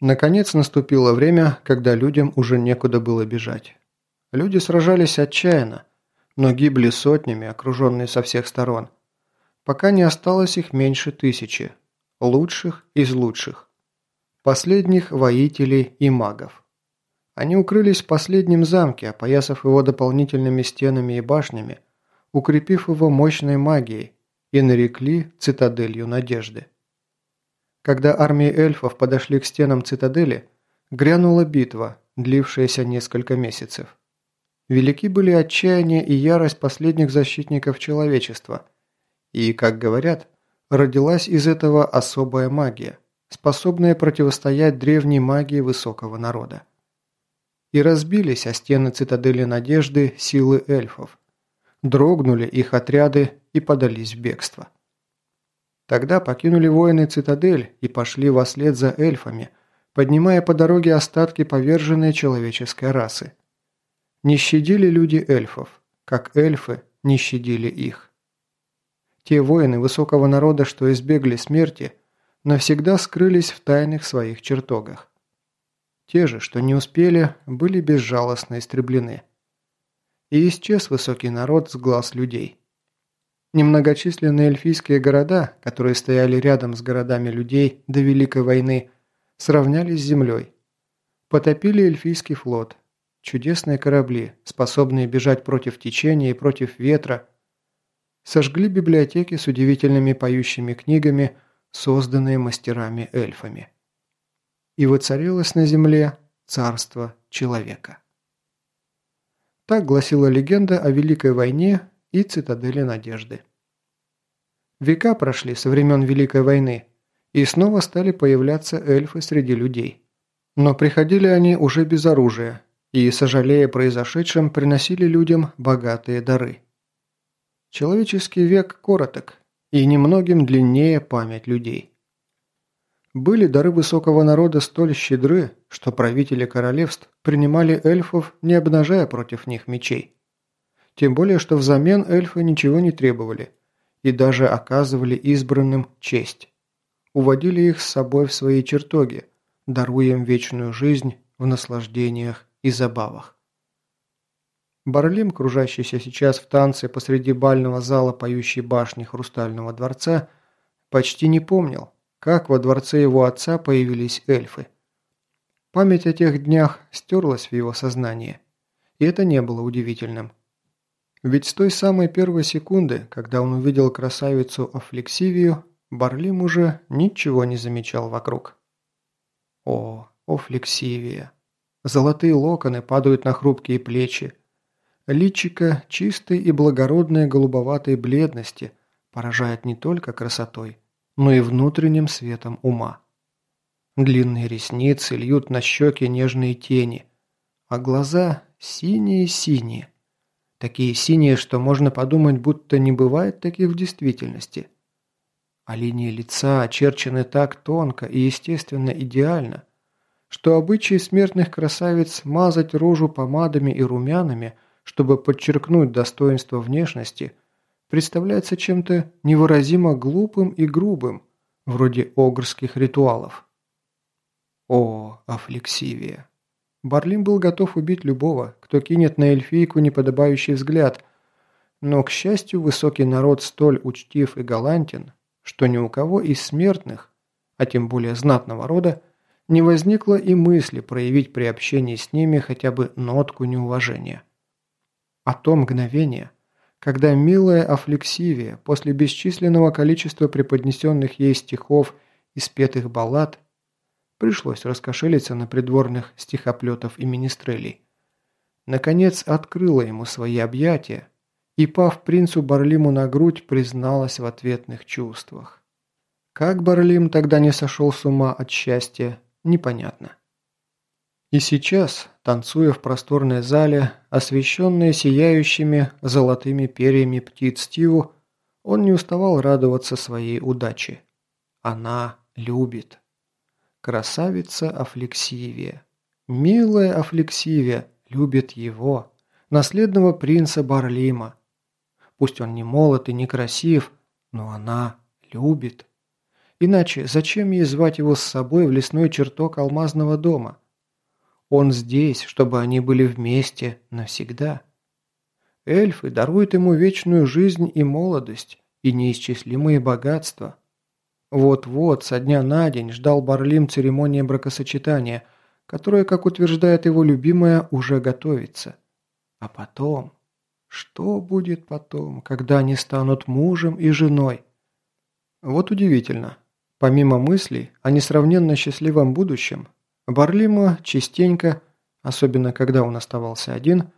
Наконец наступило время, когда людям уже некуда было бежать. Люди сражались отчаянно, но гибли сотнями, окруженные со всех сторон, пока не осталось их меньше тысячи, лучших из лучших, последних воителей и магов. Они укрылись в последнем замке, опоясав его дополнительными стенами и башнями, укрепив его мощной магией, и нарекли цитаделью надежды. Когда армии эльфов подошли к стенам цитадели, грянула битва, длившаяся несколько месяцев. Велики были отчаяние и ярость последних защитников человечества. И, как говорят, родилась из этого особая магия, способная противостоять древней магии высокого народа. И разбились о стены цитадели надежды силы эльфов. Дрогнули их отряды и подались в бегство. Тогда покинули воины цитадель и пошли вслед за эльфами, поднимая по дороге остатки поверженной человеческой расы. Не щадили люди эльфов, как эльфы не щадили их. Те воины высокого народа, что избегли смерти, навсегда скрылись в тайных своих чертогах. Те же, что не успели, были безжалостно истреблены. И исчез высокий народ с глаз людей. Немногочисленные эльфийские города, которые стояли рядом с городами людей до Великой войны, сравнялись с землей. Потопили эльфийский флот. Чудесные корабли, способные бежать против течения и против ветра. Сожгли библиотеки с удивительными поющими книгами, созданные мастерами-эльфами. И воцарилось на земле царство человека. Так гласила легенда о Великой войне и цитадели надежды. Века прошли со времен Великой войны, и снова стали появляться эльфы среди людей. Но приходили они уже без оружия, и, сожалея произошедшем, приносили людям богатые дары. Человеческий век короток, и немногим длиннее память людей. Были дары высокого народа столь щедры, что правители королевств принимали эльфов, не обнажая против них мечей. Тем более, что взамен эльфы ничего не требовали и даже оказывали избранным честь. Уводили их с собой в свои чертоги, даруя им вечную жизнь в наслаждениях и забавах. Барлим, кружащийся сейчас в танце посреди бального зала поющей башни Хрустального дворца, почти не помнил, как во дворце его отца появились эльфы. Память о тех днях стерлась в его сознании, и это не было удивительным. Ведь с той самой первой секунды, когда он увидел красавицу Офлексивию, Барлим уже ничего не замечал вокруг. О, Офлексивия! Золотые локоны падают на хрупкие плечи. Личико чистой и благородной голубоватой бледности поражает не только красотой, но и внутренним светом ума. Длинные ресницы льют на щеки нежные тени, а глаза синие-синие, Такие синие, что можно подумать, будто не бывает таких в действительности. А линии лица очерчены так тонко и естественно идеально, что обычай смертных красавиц мазать рожу помадами и румянами, чтобы подчеркнуть достоинство внешности, представляется чем-то невыразимо глупым и грубым, вроде огрских ритуалов. О, аффлексивия! Барлин был готов убить любого, кто кинет на эльфийку неподобающий взгляд, но, к счастью, высокий народ столь учтив и галантен, что ни у кого из смертных, а тем более знатного рода, не возникло и мысли проявить при общении с ними хотя бы нотку неуважения. А то мгновение, когда милая Афлексивия после бесчисленного количества преподнесенных ей стихов и спетых баллад Пришлось раскошелиться на придворных стихоплетов и министрелей. Наконец открыла ему свои объятия и, пав принцу Барлиму на грудь, призналась в ответных чувствах. Как Барлим тогда не сошел с ума от счастья, непонятно. И сейчас, танцуя в просторной зале, освещенной сияющими золотыми перьями птиц Стиву, он не уставал радоваться своей удаче. Она любит. Красавица Афлексивия. Милая Афлексивия любит его, наследного принца Барлима. Пусть он не молод и не красив, но она любит. Иначе зачем ей звать его с собой в лесной чертог алмазного дома? Он здесь, чтобы они были вместе навсегда. Эльфы даруют ему вечную жизнь и молодость, и неисчислимые богатства. Вот-вот, со дня на день, ждал Барлим церемонии бракосочетания, которая, как утверждает его любимая, уже готовится. А потом... Что будет потом, когда они станут мужем и женой? Вот удивительно. Помимо мыслей о несравненно счастливом будущем, Барлима частенько, особенно когда он оставался один,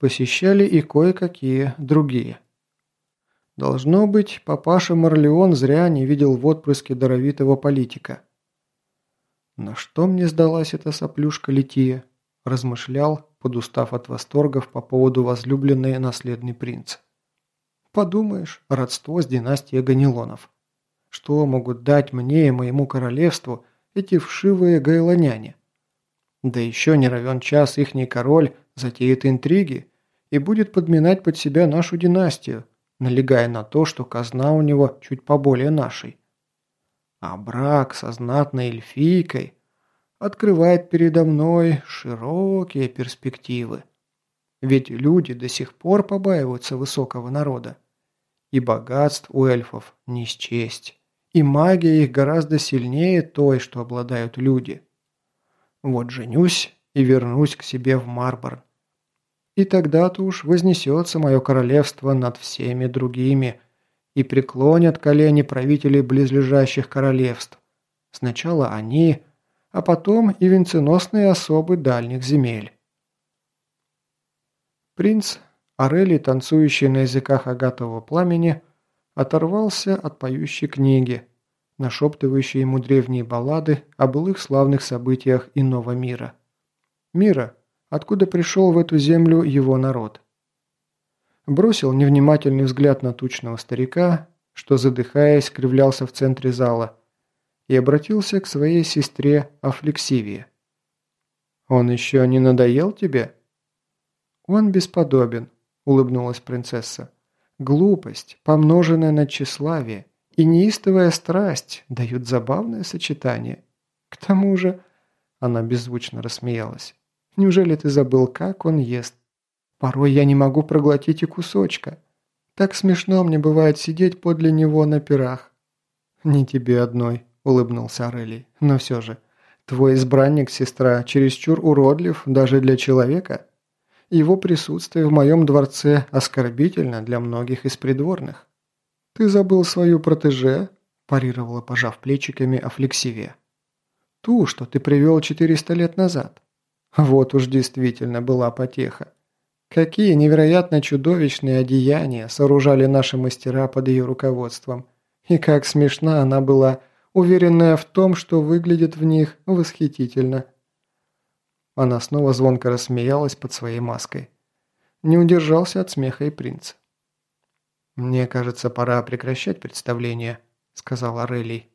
посещали и кое-какие другие. Должно быть, папаша Марлеон зря не видел в отпрыске даровитого политика. «На что мне сдалась эта соплюшка Лития?» – размышлял, подустав от восторгов по поводу возлюбленной наследный принц. «Подумаешь, родство с династией Ганилонов. Что могут дать мне и моему королевству эти вшивые гайлоняне? Да еще не равен час ихний король затеет интриги и будет подминать под себя нашу династию, налегая на то, что казна у него чуть поболее нашей. А брак со знатной эльфийкой открывает передо мной широкие перспективы. Ведь люди до сих пор побаиваются высокого народа. И богатств у эльфов не счесть и магия их гораздо сильнее той, что обладают люди. Вот женюсь и вернусь к себе в Марборн. И тогда-то уж вознесется мое королевство над всеми другими, и преклонят колени правителей близлежащих королевств. Сначала они, а потом и венценосные особы дальних земель. Принц, Орелий, танцующий на языках агатового пламени, оторвался от поющей книги, нашептывающей ему древние баллады о былых славных событиях иного мира. Мира, откуда пришел в эту землю его народ. Бросил невнимательный взгляд на тучного старика, что, задыхаясь, кривлялся в центре зала, и обратился к своей сестре Афлексивии. «Он еще не надоел тебе?» «Он бесподобен», — улыбнулась принцесса. Глупость, помноженная на тщеславие, и неистовая страсть дают забавное сочетание. К тому же...» Она беззвучно рассмеялась. «Неужели ты забыл, как он ест? Порой я не могу проглотить и кусочка. Так смешно мне бывает сидеть подле него на пирах». «Не тебе одной», — улыбнулся Орелий. «Но все же, твой избранник, сестра, чересчур уродлив даже для человека». Его присутствие в моем дворце оскорбительно для многих из придворных». «Ты забыл свою протеже?» – парировала, пожав плечиками Афлексивия. «Ту, что ты привел 400 лет назад. Вот уж действительно была потеха. Какие невероятно чудовищные одеяния сооружали наши мастера под ее руководством. И как смешна она была, уверенная в том, что выглядит в них восхитительно. Она снова звонко рассмеялась под своей маской. Не удержался от смеха и принц. «Мне кажется, пора прекращать представление», — сказал Орелий.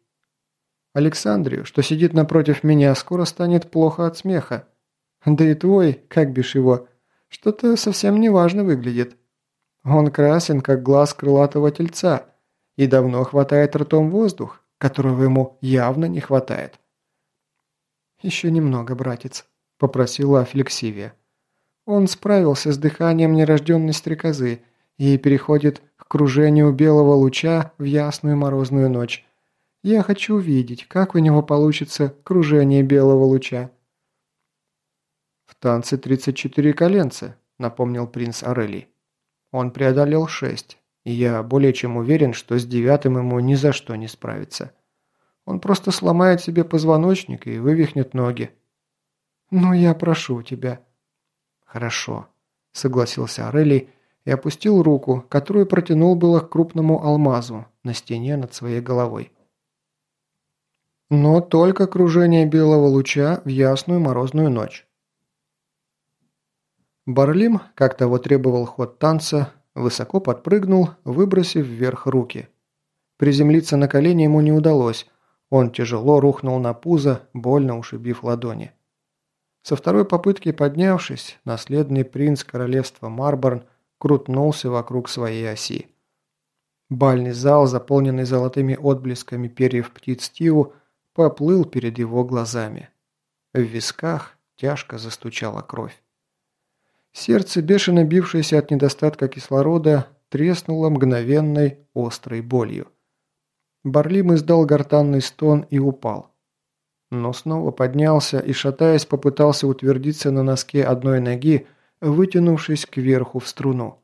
«Александрию, что сидит напротив меня, скоро станет плохо от смеха. Да и твой, как бишь его, что-то совсем неважно выглядит. Он красен, как глаз крылатого тельца, и давно хватает ртом воздух, которого ему явно не хватает». «Еще немного, братец», попросила Флексивия. Он справился с дыханием нерожденной стрекозы и переходит к кружению белого луча в ясную морозную ночь. Я хочу видеть, как у него получится кружение белого луча. «В танце 34 коленца», — напомнил принц Орелий. «Он преодолел шесть, и я более чем уверен, что с девятым ему ни за что не справится. Он просто сломает себе позвоночник и вывихнет ноги. «Ну, я прошу тебя». «Хорошо», — согласился Орелий и опустил руку, которую протянул было к крупному алмазу на стене над своей головой. Но только кружение белого луча в ясную морозную ночь. Барлим, как того требовал ход танца, высоко подпрыгнул, выбросив вверх руки. Приземлиться на колени ему не удалось, он тяжело рухнул на пузо, больно ушибив ладони. Со второй попытки поднявшись, наследный принц королевства Марборн крутнулся вокруг своей оси. Бальный зал, заполненный золотыми отблесками перьев птиц Тиву, поплыл перед его глазами. В висках тяжко застучала кровь. Сердце, бешено бившееся от недостатка кислорода, треснуло мгновенной острой болью. Барлим издал гортанный стон и упал. Но снова поднялся и, шатаясь, попытался утвердиться на носке одной ноги, вытянувшись кверху в струну.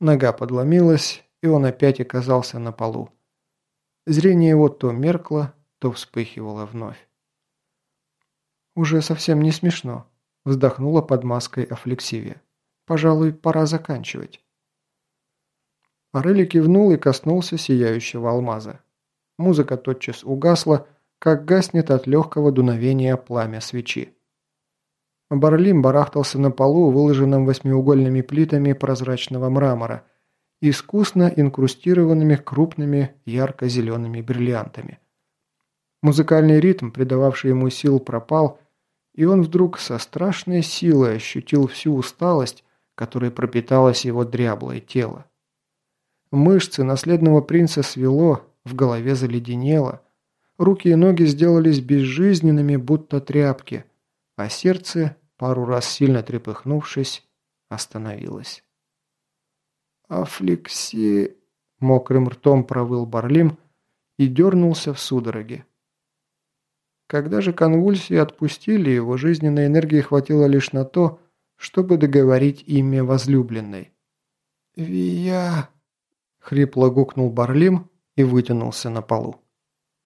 Нога подломилась, и он опять оказался на полу. Зрение его то меркло, то вспыхивало вновь. «Уже совсем не смешно», – вздохнула под маской Афлексивия. «Пожалуй, пора заканчивать». Орели кивнул и коснулся сияющего алмаза. Музыка тотчас угасла, как гаснет от легкого дуновения пламя свечи. Барлим барахтался на полу, выложенном восьмиугольными плитами прозрачного мрамора, искусно инкрустированными крупными ярко-зелеными бриллиантами. Музыкальный ритм, придававший ему сил, пропал, и он вдруг со страшной силой ощутил всю усталость, которой пропиталось его дряблое тело. Мышцы наследного принца свело, в голове заледенело, руки и ноги сделались безжизненными, будто тряпки – а сердце, пару раз сильно трепыхнувшись, остановилось. «Афликси...» – мокрым ртом провыл Барлим и дернулся в судороге. Когда же конвульсии отпустили, его жизненной энергии хватило лишь на то, чтобы договорить имя возлюбленной. «Вия...» – хрипло гукнул Барлим и вытянулся на полу.